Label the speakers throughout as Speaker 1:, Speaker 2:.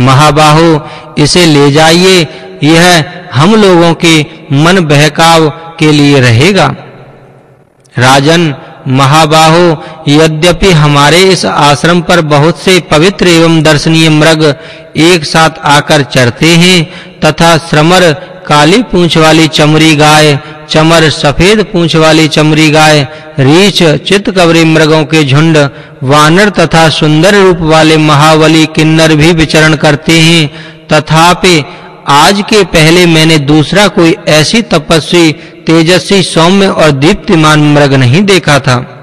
Speaker 1: महाबाहो, इसे ले जाइए। यह हम लोगों के मन बहकाव के लिए रहेगा। राजन, महाबाहो, यद्यपि हमारे इस आश्रम पर बहुत से पवित्र एवं दर्शनीय मृग एक साथ आकर चरते हैं, तथा श्रमर काली पूंछ वाली चमरी गाय चमर सफ़ेद पूंछ वाली चमरी गाय, रीछ चितकवरी मृगों के झुंड, वानर तथा सुंदर रूप वाले महावली किन्नर भी विचरण करते हैं। तथापि, आज के पहले मैंने दूसरा कोई ऐसी तपस्वी, तेजस्वी, सौम्य और दीप्तिमान मृग नहीं देखा था।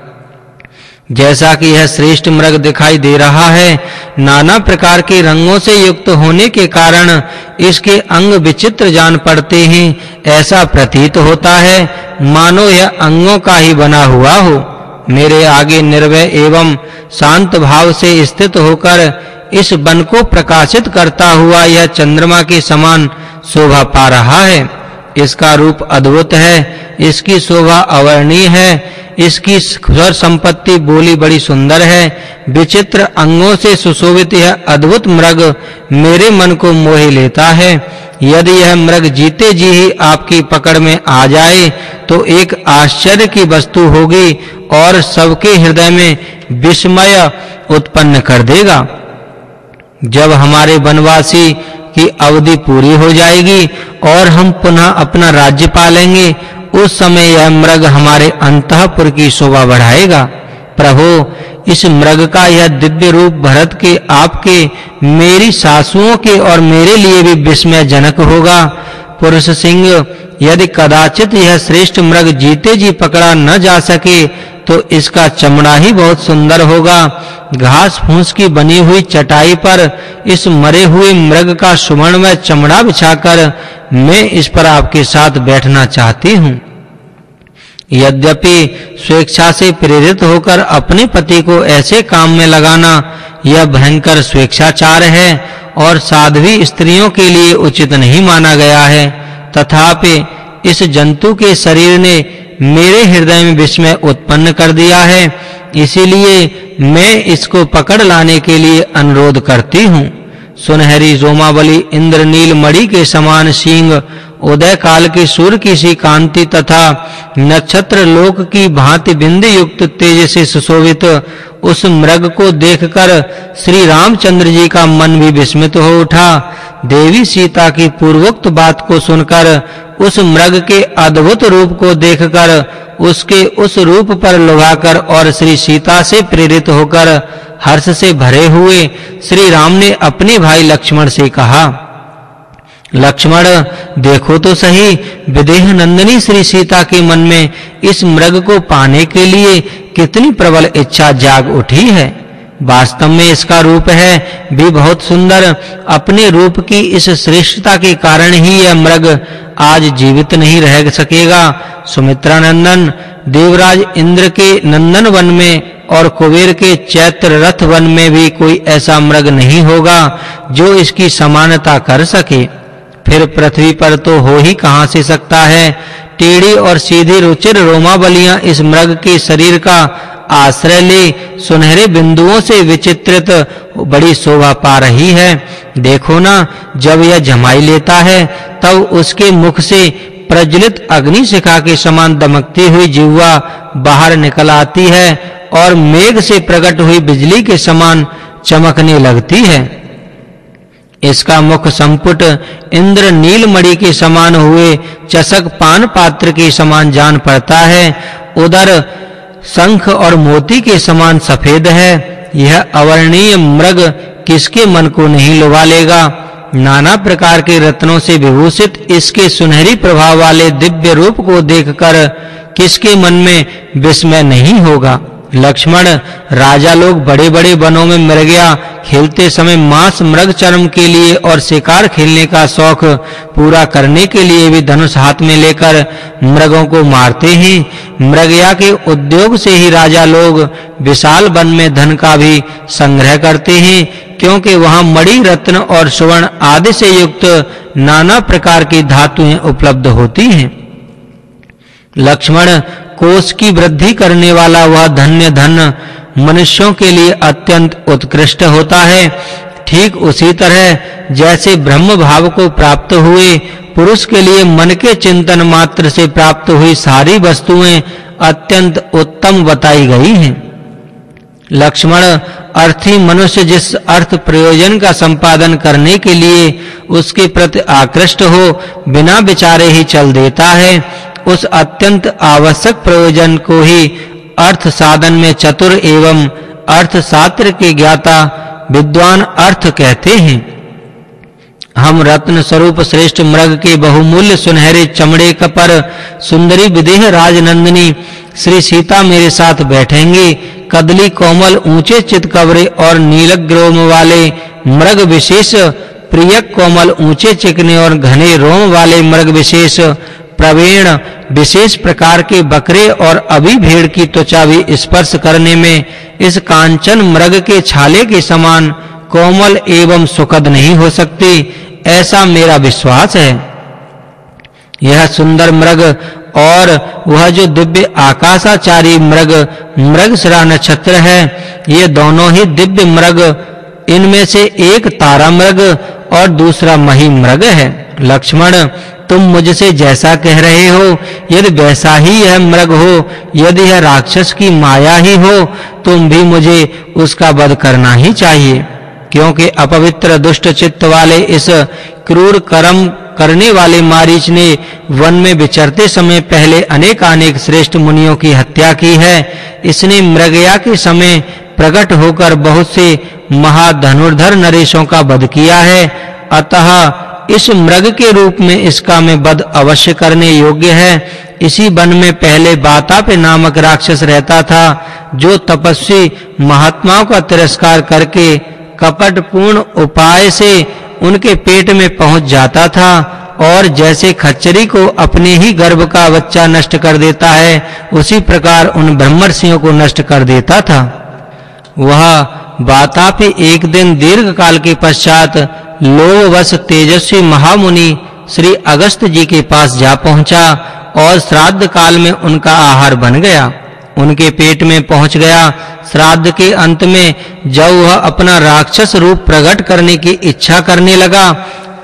Speaker 1: जैसा कि यह श्रेष्ठ मृग दिखाई दे रहा है, नाना प्रकार के रंगों से युक्त होने के कारण इसके अंग विचित्र जान पड़ते हैं, ऐसा प्रतीत होता है, मानो यह अंगों का ही बना हुआ हो। मेरे आगे निर्वय एवं शांत भाव से स्थित होकर इस वन को प्रकाशित करता हुआ यह चंद्रमा के समान शोभा पा रहा है। इसका रूप अद्भुत है, इसकी शोभा अवर्णीय है, इसकी स्वर संपत्ति बोली बड़ी सुंदर है, विचित्र अंगों से सुशोभित यह अद्भुत मृग मेरे मन को मोह लेता है। यदि यह मृग जीते जी ही आपकी पकड़ में आ जाए तो एक आश्चर्य की वस्तु होगी और सबके हृदय में विस्मय उत्पन्न कर देगा। जब हमारे वनवासी की अवधि पूरी हो जाएगी और हम पुनः अपना राज्य पालेंगे। उस समय यह मृग हमारे अंतःपुर की शोभा बढ़ाएगा। प्रभु, इस मृग का यह दिव्य रूप भरत के, आपके, मेरी सासुओं के और मेरे लिए भी विस्मयजनक होगा। पुरुष सिंह, यदि कदाचित यह श्रेष्ठ मृग जीते जी पकड़ा न जा सके तो इसका चमड़ा ही बहुत सुंदर होगा। घास फूस की बनी हुई चटाई पर इस मरे हुए मृग का सुवर्णमय चमड़ा बिछाकर मैं इस पर आपके साथ बैठना चाहती हूँ। यद्यपि स्वेच्छा से प्रेरित होकर अपने पति को ऐसे काम में लगाना यह भयंकर स्वेच्छाचार है और साध्वी स्त्रियों के लिए उचित नहीं माना गया है। तथापि इस जंतु के शरीर ने मेरे हृदय में विस्मय उत्पन्न कर दिया है। इसीलिए मैं इसको पकड़ लाने के लिए अनुरोध करती हूँ। सुनहरी जोमावली इंद्रनील मणि के समान सींग उदय काल के सूर्य की सी कांति तथा नक्षत्र लोक की भांति बिंदु युक्त तेज से सुशोभित उस मृग को देखकर श्री रामचंद्र जी का मन भी विस्मित हो उठा। देवी सीता की पूर्वोक्त बात को सुनकर, उस मृग के अद्भुत रूप को देखकर, उसके उस रूप पर लुभाकर और श्री सीता से प्रेरित होकर हर्ष से भरे हुए श्री राम ने अपने भाई लक्ष्मण से कहा लक्ष्मण, देखो तो सही, विदेह नंदिनी श्री सीता के मन में इस मृग को पाने के लिए कितनी प्रबल इच्छा जाग उठी है। वास्तव में इसका रूप है, भी बहुत सुंदर। अपने रूप की इस श्रेष्ठता के कारण ही यह मृग आज जीवित नहीं रह सकेगा। सुमित्रा नंदन, देवराज इंद्र के नंदन वन में और कुबेर के चैत्र रथ वन में भी कोई ऐसा मृग नहीं होगा जो इसकी समानता कर सके। फिर पृथ्वी पर तो हो ही कहाँ से सकता है? टेढ़ी और सीधी रुचिर रोमावलियाँ इस मृग के शरीर का आश्रय ले सुनहरे बिंदुओं से विचित्रित बड़ी शोभा पा रही है। देखो ना, जब यह जमाई लेता है, तब उसके मुख से प्रज्वलित अग्नि शिखा के समान दमकती हुई जिह्वा बाहर निकल आती है और मेघ से प्रकट हुई बिजली के समान चमकने लगती है। इसका मुख संपुट इंद्र नीलमणि के समान हुए, चषक पान पात्र के समान जान पड़ता है उधर शंख और मोती के समान सफ़ेद है। यह अवर्णीय मृग किसके मन को नहीं लुभा लेगा? नाना प्रकार के रत्नों से विभूषित इसके सुनहरी प्रभाव वाले दिव्य रूप को देखकर किसके मन में विस्मय नहीं होगा? लक्ष्मण, राजा लोग बड़े-बड़े वनों में मृगया खेलते समय मांस मृग चर्म के लिए और शिकार खेलने का शौक पूरा करने के लिए भी धनुष हाथ में लेकर मृगों को मारते हैं। मृगया के उद्योग से ही राजा लोग विशाल वन में धन का भी संग्रह करते हैं, क्योंकि वहाँ मणि, रत्न और स्वर्ण आदि से युक्त नाना प्रकार की धातुएँ उपलब्ध होती हैं। लक्ष्मण कोष की वृद्धि करने वाला वह धन्य धन मनुष्यों के लिए अत्यंत उत्कृष्ट होता है। ठीक उसी तरह जैसे ब्रह्म भाव को प्राप्त हुए, पुरुष के लिए मन के चिंतन मात्र से प्राप्त हुई सारी वस्तुएँ अत्यंत उत्तम बताई गई हैं। लक्ष्मण अर्थी मनुष्य जिस अर्थ प्रयोजन का संपादन करने के लिए उसके प्रति आकृष्ट हो, बिना विचारे ही चल देता है। उस अत्यंत आवश्यक प्रयोजन को ही अर्थ साधन में चतुर एवं अर्थ शास्त्र के ज्ञाता विद्वान अर्थ कहते हैं। हम रत्न स्वरूप श्रेष्ठ मृग के बहुमूल्य सुनहरे चमड़े पर सुंदरी विदेह राजनंदिनी श्री सीता मेरे साथ बैठेंगे। कदली कोमल ऊँचे चित कवरे और नीलग्रोम वाले मृग विशेष, प्रिय कोमल ऊँचे चिकने और घने रोम वाले मृग विशेष प्रवीण विशेष प्रकार के बकरे और अभी भेड़ की त्वचा भी स्पर्श करने में इस कांचन मृग के छाले के समान कोमल एवं सुखद नहीं हो सकती, ऐसा मेरा विश्वास है। यह सुंदर मृग और वह जो दिव्य आकाशाचारी मृग मृगशिरा नक्षत्र है, ये दोनों ही दिव्य मृग, इनमें से एक तारा मृग और दूसरा मही मृग है। लक्ष्मण तुम मुझसे जैसा कह रहे हो, यदि वैसा ही यह मृग हो, यदि यह राक्षस की माया ही हो, तुम भी मुझे उसका वध करना ही चाहिए। क्योंकि अपवित्र दुष्ट चित्त वाले इस क्रूर कर्म करने वाले मारीच ने वन में विचरते समय पहले अनेक अनेक श्रेष्ठ मुनियों की हत्या की है। इसने मृगया के समय प्रकट होकर बहुत से महाधनुर्धर नरेशों का वध किया है। अतः इस मृग के रूप में इसका मैं वध अवश्य करने योग्य है। इसी वन में पहले बातापे नामक राक्षस रहता था, जो तपस्वी महात्माओं का तिरस्कार करके कपटपूर्ण उपाय से उनके पेट में पहुँच जाता था और जैसे खच्चरी को अपने ही गर्भ का बच्चा नष्ट कर देता है, उसी प्रकार उन ब्रह्मर्षियों को नष्ट कर देता था। वह बातापी एक दिन दीर्घ काल के पश्चात लोभवश तेजस्वी महामुनि श्री अगस्त जी के पास जा पहुँचा और श्राद्ध काल में उनका आहार बन गया। उनके पेट में पहुँच गया। श्राद्ध के अंत में जब वह अपना राक्षस रूप प्रकट करने की इच्छा करने लगा,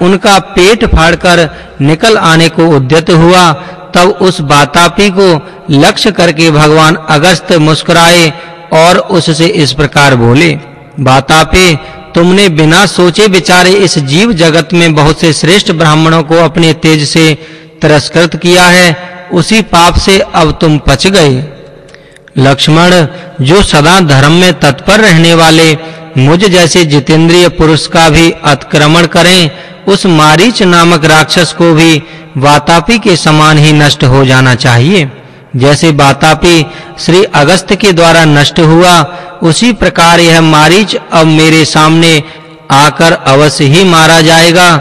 Speaker 1: उनका पेट फाड़कर निकल आने को उद्यत हुआ। तब उस बातापी को लक्ष्य करके भगवान अगस्त मुस्कुराए और उससे इस प्रकार बोले बातापे, तुमने बिना सोचे विचारे इस जीव जगत में बहुत से श्रेष्ठ ब्राह्मणों को अपने तेज से तिरस्कृत किया है, उसी पाप से अब तुम पच गए। लक्ष्मण, जो सदा धर्म में तत्पर रहने वाले, मुझ जैसे जितेंद्रिय पुरुष का भी अतिक्रमण करें, उस मारीच नामक राक्षस को भी वातापी के समान ही नष्ट हो जाना चाहिए। जैसे बातापी श्री अगस्त के द्वारा नष्ट हुआ, उसी प्रकार यह मारीच अब मेरे सामने आकर अवश्य ही मारा जाएगा।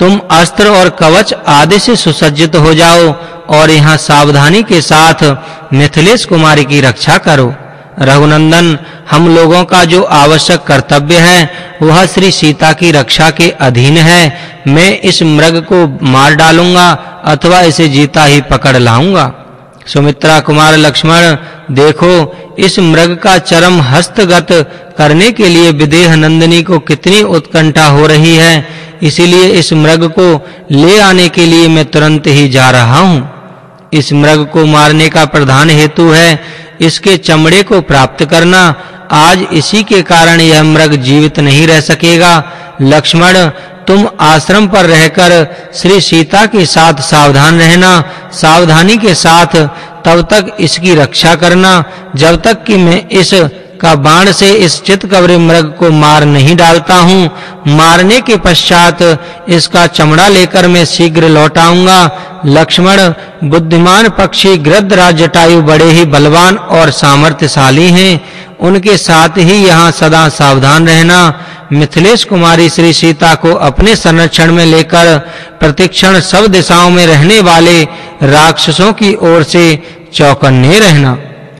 Speaker 1: तुम अस्त्र और कवच आदि से सुसज्जित हो जाओ और यहाँ सावधानी के साथ मिथिलेश कुमारी की रक्षा करो। रघुनंदन, हम लोगों का जो आवश्यक कर्तव्य है, वह श्री सीता की रक्षा के अधीन है। मैं इस मृग को मार डालूँगा अथवा इसे जीता ही पकड़ लाऊँगा। सुमित्रा कुमार लक्ष्मण, देखो, इस मृग का चरम हस्तगत करने के लिए विदेह नंदिनी को कितनी उत्कंठा हो रही है। इसीलिए इस मृग को ले आने के लिए मैं तुरंत ही जा रहा हूँ। इस मृग को मारने का प्रधान हेतु है। इसके चमड़े को प्राप्त करना। आज इसी के कारण यह मृग जीवित नहीं रह सकेगा। लक्ष्मण तुम आश्रम पर रहकर श्री सीता के साथ सावधान रहना, सावधानी के साथ तब तक इसकी रक्षा करना, जब तक कि मैं इस का बाण से इस चितकबरे मृग को मार नहीं डालता हूँ। मारने के पश्चात इसका चमड़ा लेकर मैं शीघ्र लौट आऊँगा। लक्ष्मण, बुद्धिमान पक्षी गृद्धराज जटायु बड़े ही बलवान और सामर्थ्यशाली हैं। उनके साथ ही यहाँ सदा सावधान रहना। मिथिलेश कुमारी श्री सीता को अपने संरक्षण में लेकर प्रतिक्षण सब दिशाओं में रहने वाले राक्षसों की ओर से चौकन्ने रहना।